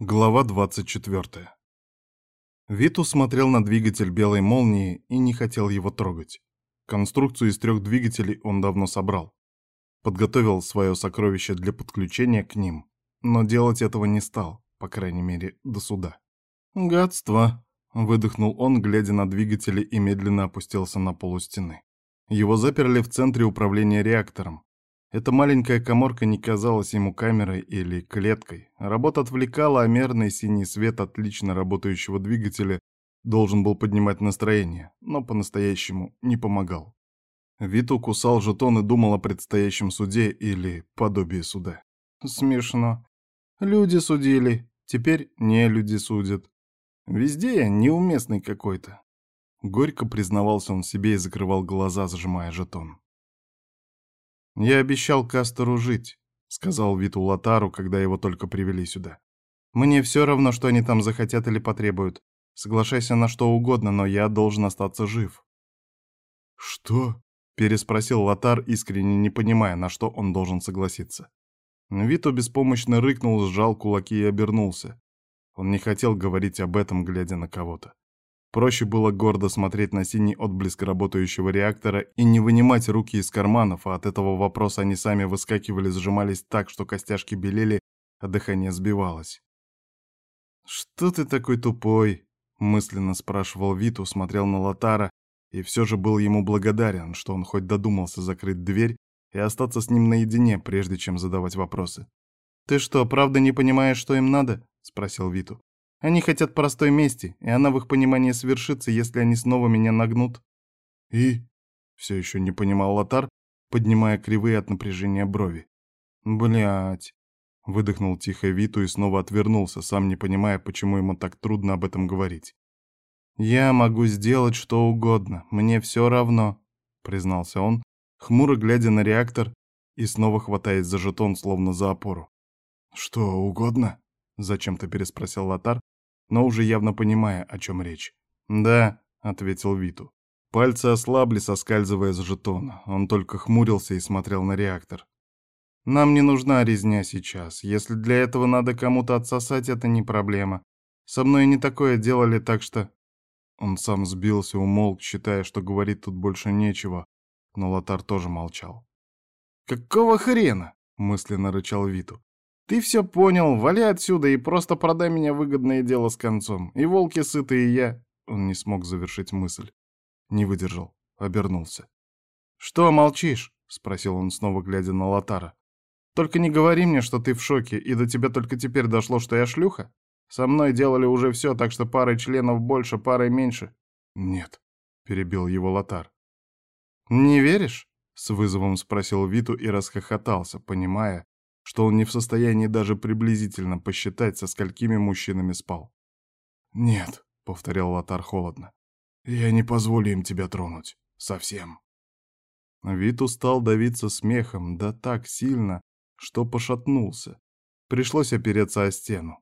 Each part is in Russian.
Глава 24. Виту смотрел на двигатель белой молнии и не хотел его трогать. Конструкцию из трех двигателей он давно собрал. Подготовил свое сокровище для подключения к ним, но делать этого не стал, по крайней мере, до суда. «Гадство!» — выдохнул он, глядя на двигатели и медленно опустился на полу стены. Его заперли в центре управления реактором, эта маленькая коморка не казалась ему камерой или клеткой. Работа отвлекала, а мерный синий свет отлично работающего двигателя должен был поднимать настроение, но по-настоящему не помогал. Виту кусал жетон и думал о предстоящем суде или подобии суда. Смешно. Люди судили, теперь не люди судят. Везде я неуместный какой-то. Горько признавался он себе и закрывал глаза, зажимая жетон. «Я обещал Кастеру жить», — сказал Виту Латару, когда его только привели сюда. «Мне все равно, что они там захотят или потребуют. Соглашайся на что угодно, но я должен остаться жив». «Что?» — переспросил Латар, искренне не понимая, на что он должен согласиться. Виту беспомощно рыкнул, сжал кулаки и обернулся. Он не хотел говорить об этом, глядя на кого-то. Проще было гордо смотреть на синий отблеск работающего реактора и не вынимать руки из карманов, а от этого вопроса они сами выскакивали, сжимались так, что костяшки белели, а дыхание сбивалось. «Что ты такой тупой?» — мысленно спрашивал Виту, смотрел на Лотара и все же был ему благодарен, что он хоть додумался закрыть дверь и остаться с ним наедине, прежде чем задавать вопросы. «Ты что, правда не понимаешь, что им надо?» — спросил Виту. Они хотят простой мести, и она в их понимании свершится, если они снова меня нагнут. И? Все еще не понимал Лотар, поднимая кривые от напряжения брови. Блять. Выдохнул тихо Виту и снова отвернулся, сам не понимая, почему ему так трудно об этом говорить. «Я могу сделать что угодно, мне все равно», — признался он, хмуро глядя на реактор и снова хватаясь за жетон, словно за опору. «Что угодно?» — зачем-то переспросил Лотар, но уже явно понимая, о чем речь. «Да», — ответил Виту. Пальцы ослабли, соскальзывая с жетона. Он только хмурился и смотрел на реактор. «Нам не нужна резня сейчас. Если для этого надо кому-то отсосать, это не проблема. Со мной не такое делали, так что...» Он сам сбился, умолк, считая, что говорить тут больше нечего, но Лотар тоже молчал. «Какого хрена?» — мысленно рычал Виту. Ты все понял, вали отсюда и просто продай меня выгодное дело с концом. И волки сыты, и я...» Он не смог завершить мысль. Не выдержал, обернулся. «Что молчишь?» — спросил он, снова глядя на Лотара. «Только не говори мне, что ты в шоке, и до тебя только теперь дошло, что я шлюха? Со мной делали уже все, так что парой членов больше, парой меньше». «Нет», — перебил его Лотар. «Не веришь?» — с вызовом спросил Виту и расхохотался, понимая, что он не в состоянии даже приблизительно посчитать, со сколькими мужчинами спал. «Нет», — повторял Лотар холодно, — «я не позволю им тебя тронуть. Совсем». Вид устал давиться смехом, да так сильно, что пошатнулся. Пришлось опереться о стену.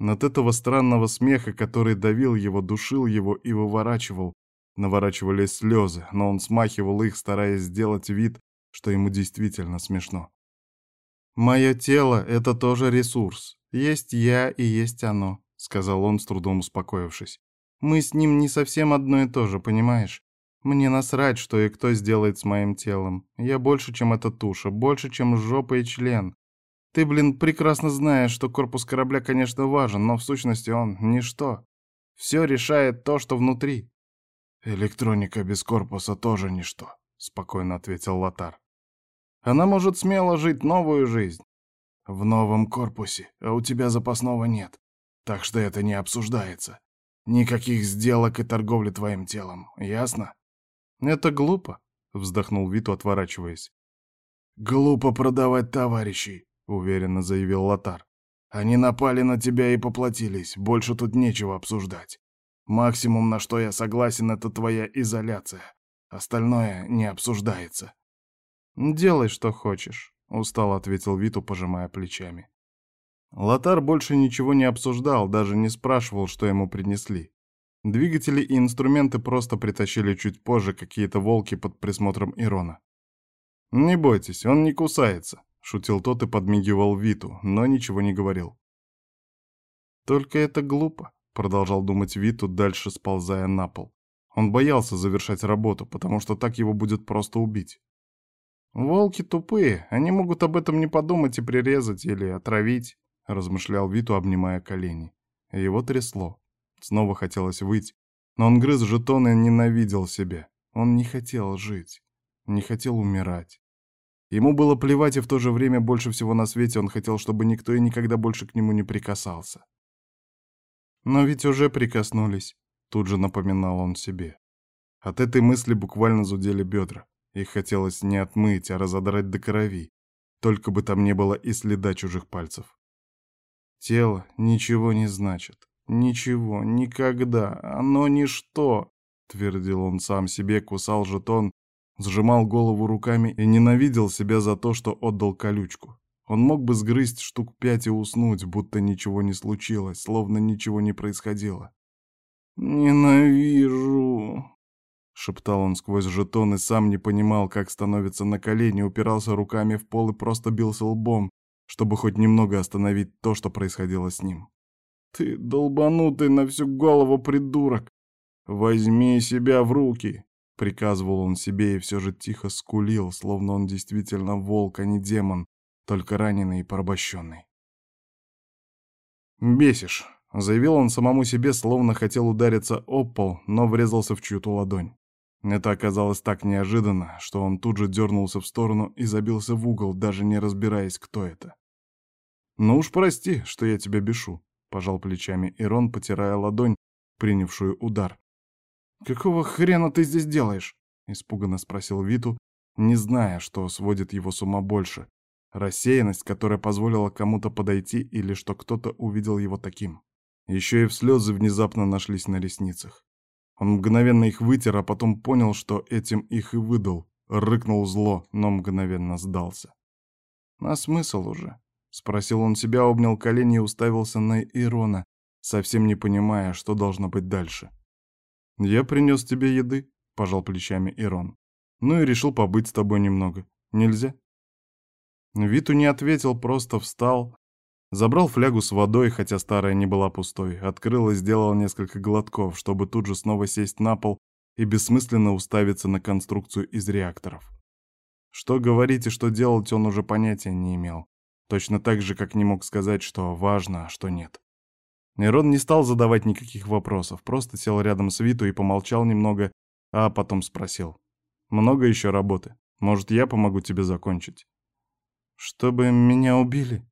От этого странного смеха, который давил его, душил его и выворачивал, наворачивались слезы, но он смахивал их, стараясь сделать вид, что ему действительно смешно. «Мое тело — это тоже ресурс. Есть я и есть оно», — сказал он, с трудом успокоившись. «Мы с ним не совсем одно и то же, понимаешь? Мне насрать, что и кто сделает с моим телом. Я больше, чем эта туша, больше, чем жопа и член. Ты, блин, прекрасно знаешь, что корпус корабля, конечно, важен, но в сущности он — ничто. Все решает то, что внутри». «Электроника без корпуса тоже ничто», — спокойно ответил Лотар. Она может смело жить новую жизнь. В новом корпусе, а у тебя запасного нет. Так что это не обсуждается. Никаких сделок и торговли твоим телом, ясно? Это глупо, вздохнул Виту, отворачиваясь. Глупо продавать товарищей, уверенно заявил Лотар. Они напали на тебя и поплатились, больше тут нечего обсуждать. Максимум, на что я согласен, это твоя изоляция. Остальное не обсуждается. «Делай, что хочешь», — устало ответил Виту, пожимая плечами. Лотар больше ничего не обсуждал, даже не спрашивал, что ему принесли. Двигатели и инструменты просто притащили чуть позже какие-то волки под присмотром Ирона. «Не бойтесь, он не кусается», — шутил тот и подмигивал Виту, но ничего не говорил. Только это глупо, продолжал думать Виту, дальше сползая на пол. Он боялся завершать работу, потому что так его будет просто убить. «Волки тупые, они могут об этом не подумать и прирезать или отравить», — размышлял Виту, обнимая колени. Его трясло. Снова хотелось выйти, но он грыз жетон и ненавидел себя. Он не хотел жить, не хотел умирать. Ему было плевать, и в то же время больше всего на свете он хотел, чтобы никто и никогда больше к нему не прикасался. Но ведь уже прикоснулись, тут же напоминал он себе. От этой мысли буквально зудели бедра. Их хотелось не отмыть, а разодрать до крови. Только бы там не было и следа чужих пальцев. Тело ничего не значит. Ничего, никогда. Оно ничто, твердил он сам себе, кусал жетон, сжимал голову руками и ненавидел себя за то, что отдал колючку. Он мог бы сгрызть штук пять и уснуть, будто ничего не случилось, словно ничего не происходило. «Ненавижу!» Шептал он сквозь жетон и сам не понимал, как становится на колени, упирался руками в пол и просто бился лбом, чтобы хоть немного остановить то, что происходило с ним. «Ты долбанутый на всю голову придурок! Возьми себя в руки!» Приказывал он себе и все же тихо скулил, словно он действительно волк, а не демон, только раненый и порабощенный. «Бесишь», — заявил он самому себе, словно хотел удариться об пол, но врезался в чью-то ладонь. Это оказалось так неожиданно, что он тут же дернулся в сторону и забился в угол, даже не разбираясь, кто это. «Ну уж прости, что я тебя бешу», — пожал плечами Ирон, потирая ладонь, принявшую удар. «Какого хрена ты здесь делаешь?» — испуганно спросил Виту, не зная, что сводит его с ума больше. Рассеянность, которая позволила кому-то подойти, или что кто-то увидел его таким. Еще и в слезы внезапно нашлись на ресницах. Он мгновенно их вытер, а потом понял, что этим их и выдал. Рыкнул зло, но мгновенно сдался. «А смысл уже?» — спросил он себя, обнял колени и уставился на Ирона, совсем не понимая, что должно быть дальше. «Я принес тебе еды», — пожал плечами Ирон. «Ну и решил побыть с тобой немного. Нельзя?» Виту не ответил, просто встал, Забрал флягу с водой, хотя старая не была пустой, открыл и сделал несколько глотков, чтобы тут же снова сесть на пол и бессмысленно уставиться на конструкцию из реакторов. Что говорить и что делать он уже понятия не имел. Точно так же, как не мог сказать, что важно, а что нет. Нерон не стал задавать никаких вопросов, просто сел рядом с Виту и помолчал немного, а потом спросил. «Много еще работы. Может, я помогу тебе закончить?» «Чтобы меня убили?»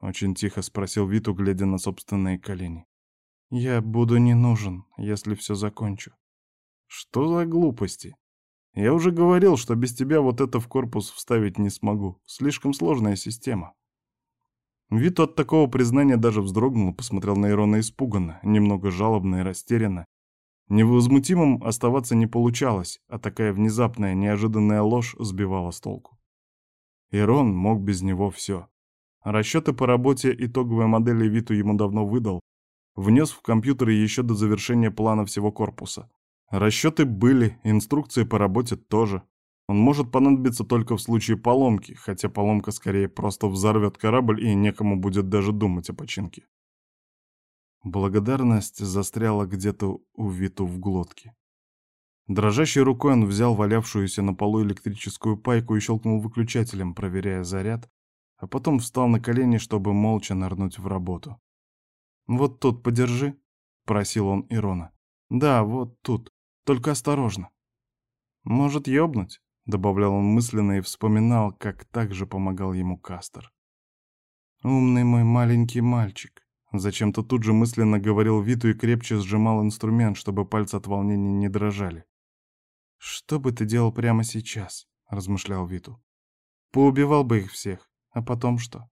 Очень тихо спросил Виту, глядя на собственные колени. «Я буду не нужен, если все закончу». «Что за глупости? Я уже говорил, что без тебя вот это в корпус вставить не смогу. Слишком сложная система». Виту от такого признания даже вздрогнул, посмотрел на Ирона испуганно, немного жалобно и растерянно. Невозмутимым оставаться не получалось, а такая внезапная, неожиданная ложь сбивала с толку. Ирон мог без него все. Расчеты по работе итоговой модели Виту ему давно выдал. Внес в компьютеры еще до завершения плана всего корпуса. Расчеты были, инструкции по работе тоже. Он может понадобиться только в случае поломки, хотя поломка скорее просто взорвет корабль и некому будет даже думать о починке. Благодарность застряла где-то у Виту в глотке. Дрожащей рукой он взял валявшуюся на полу электрическую пайку и щелкнул выключателем, проверяя заряд, а потом встал на колени, чтобы молча нырнуть в работу. «Вот тут подержи», — просил он Ирона. «Да, вот тут. Только осторожно». «Может, ёбнуть?» — добавлял он мысленно и вспоминал, как так же помогал ему Кастер. «Умный мой маленький мальчик», — зачем-то тут же мысленно говорил Виту и крепче сжимал инструмент, чтобы пальцы от волнения не дрожали. «Что бы ты делал прямо сейчас?» — размышлял Виту. «Поубивал бы их всех. А потом что?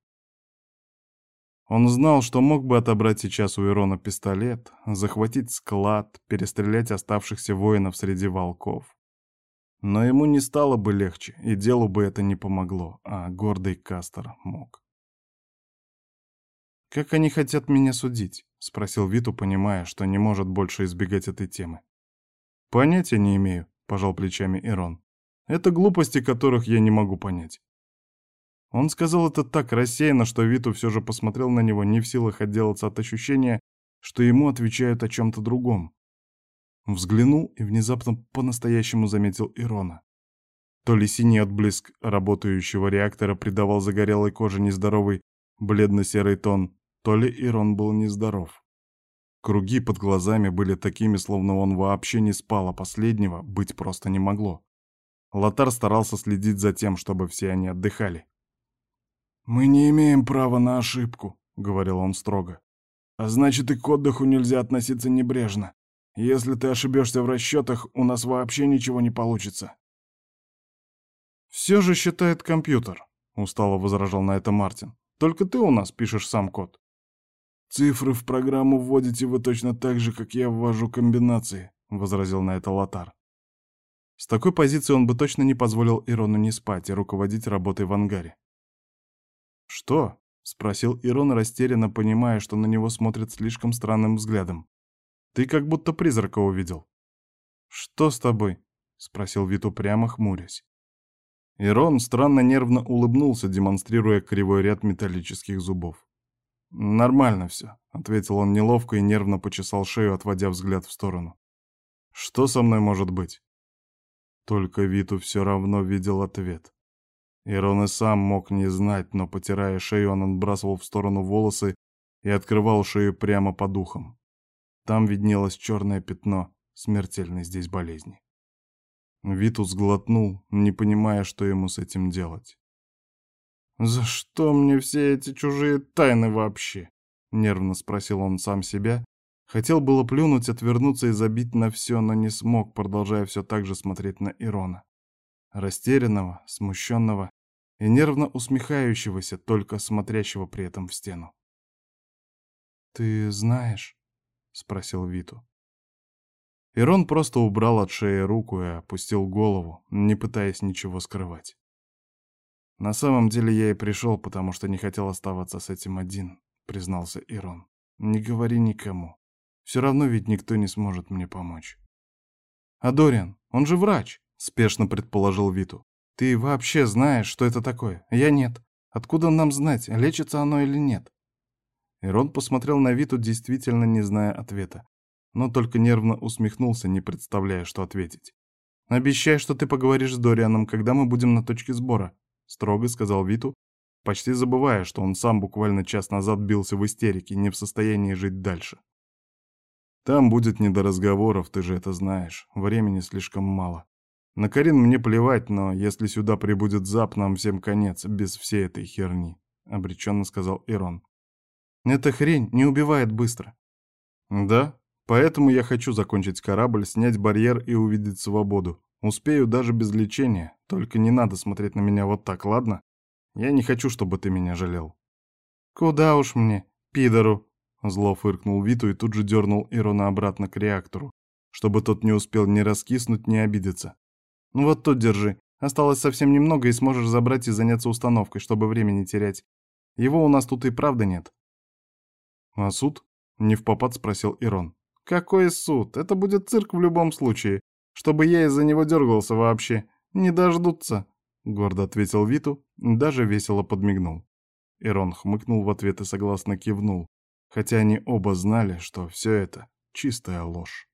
Он знал, что мог бы отобрать сейчас у Ирона пистолет, захватить склад, перестрелять оставшихся воинов среди волков. Но ему не стало бы легче, и делу бы это не помогло, а гордый Кастер мог. «Как они хотят меня судить?» — спросил Виту, понимая, что не может больше избегать этой темы. «Понятия не имею», — пожал плечами Ирон. «Это глупости, которых я не могу понять. Он сказал это так рассеянно, что Виту все же посмотрел на него, не в силах отделаться от ощущения, что ему отвечают о чем-то другом. Взглянул и внезапно по-настоящему заметил Ирона. То ли синий отблеск работающего реактора придавал загорелой коже нездоровый бледно-серый тон, то ли Ирон был нездоров. Круги под глазами были такими, словно он вообще не спал, а последнего быть просто не могло. Лотар старался следить за тем, чтобы все они отдыхали. «Мы не имеем права на ошибку», — говорил он строго. «А значит, и к отдыху нельзя относиться небрежно. Если ты ошибешься в расчетах, у нас вообще ничего не получится». «Все же считает компьютер», — устало возражал на это Мартин. «Только ты у нас пишешь сам код». «Цифры в программу вводите вы точно так же, как я ввожу комбинации», — возразил на это Лотар. С такой позиции он бы точно не позволил Ирону не спать и руководить работой в ангаре. «Что?» — спросил Ирон, растерянно понимая, что на него смотрят слишком странным взглядом. «Ты как будто призрака увидел». «Что с тобой?» — спросил Виту прямо хмурясь. Ирон странно нервно улыбнулся, демонстрируя кривой ряд металлических зубов. «Нормально все», — ответил он неловко и нервно почесал шею, отводя взгляд в сторону. «Что со мной может быть?» Только Виту все равно видел ответ. Ирон и сам мог не знать, но, потирая шею, он отбрасывал в сторону волосы и открывал шею прямо по духам. Там виднелось черное пятно смертельной здесь болезни. Витус глотнул, не понимая, что ему с этим делать. «За что мне все эти чужие тайны вообще?» — нервно спросил он сам себя. Хотел было плюнуть, отвернуться и забить на все, но не смог, продолжая все так же смотреть на Ирона. Растерянного, смущенного и нервно усмехающегося, только смотрящего при этом в стену. «Ты знаешь?» — спросил Виту. Ирон просто убрал от шеи руку и опустил голову, не пытаясь ничего скрывать. «На самом деле я и пришел, потому что не хотел оставаться с этим один», — признался Ирон. «Не говори никому. Все равно ведь никто не сможет мне помочь». «А Дориан, он же врач», — спешно предположил Виту. «Ты вообще знаешь, что это такое? Я нет. Откуда нам знать, лечится оно или нет?» Ирон посмотрел на Виту, действительно не зная ответа но только нервно усмехнулся, не представляя, что ответить. «Обещай, что ты поговоришь с Дорианом, когда мы будем на точке сбора», — строго сказал Виту, почти забывая, что он сам буквально час назад бился в истерике, не в состоянии жить дальше. «Там будет не до разговоров, ты же это знаешь. Времени слишком мало. На Карин мне плевать, но если сюда прибудет Зап, нам всем конец, без всей этой херни», — обреченно сказал Ирон. «Эта хрень не убивает быстро». «Да? Поэтому я хочу закончить корабль, снять барьер и увидеть свободу. Успею даже без лечения, только не надо смотреть на меня вот так, ладно? Я не хочу, чтобы ты меня жалел». «Куда уж мне, пидору!» Зло фыркнул Виту и тут же дернул Ирона обратно к реактору, чтобы тот не успел ни раскиснуть, ни обидеться. «Ну вот тут держи. Осталось совсем немного, и сможешь забрать и заняться установкой, чтобы времени терять. Его у нас тут и правда нет». «А суд?» — не в попад спросил Ирон. Какой суд? Это будет цирк в любом случае. Чтобы я из-за него дергался вообще. Не дождутся. Гордо ответил Виту, даже весело подмигнул. Ирон хмыкнул в ответ и согласно кивнул, хотя они оба знали, что все это чистая ложь.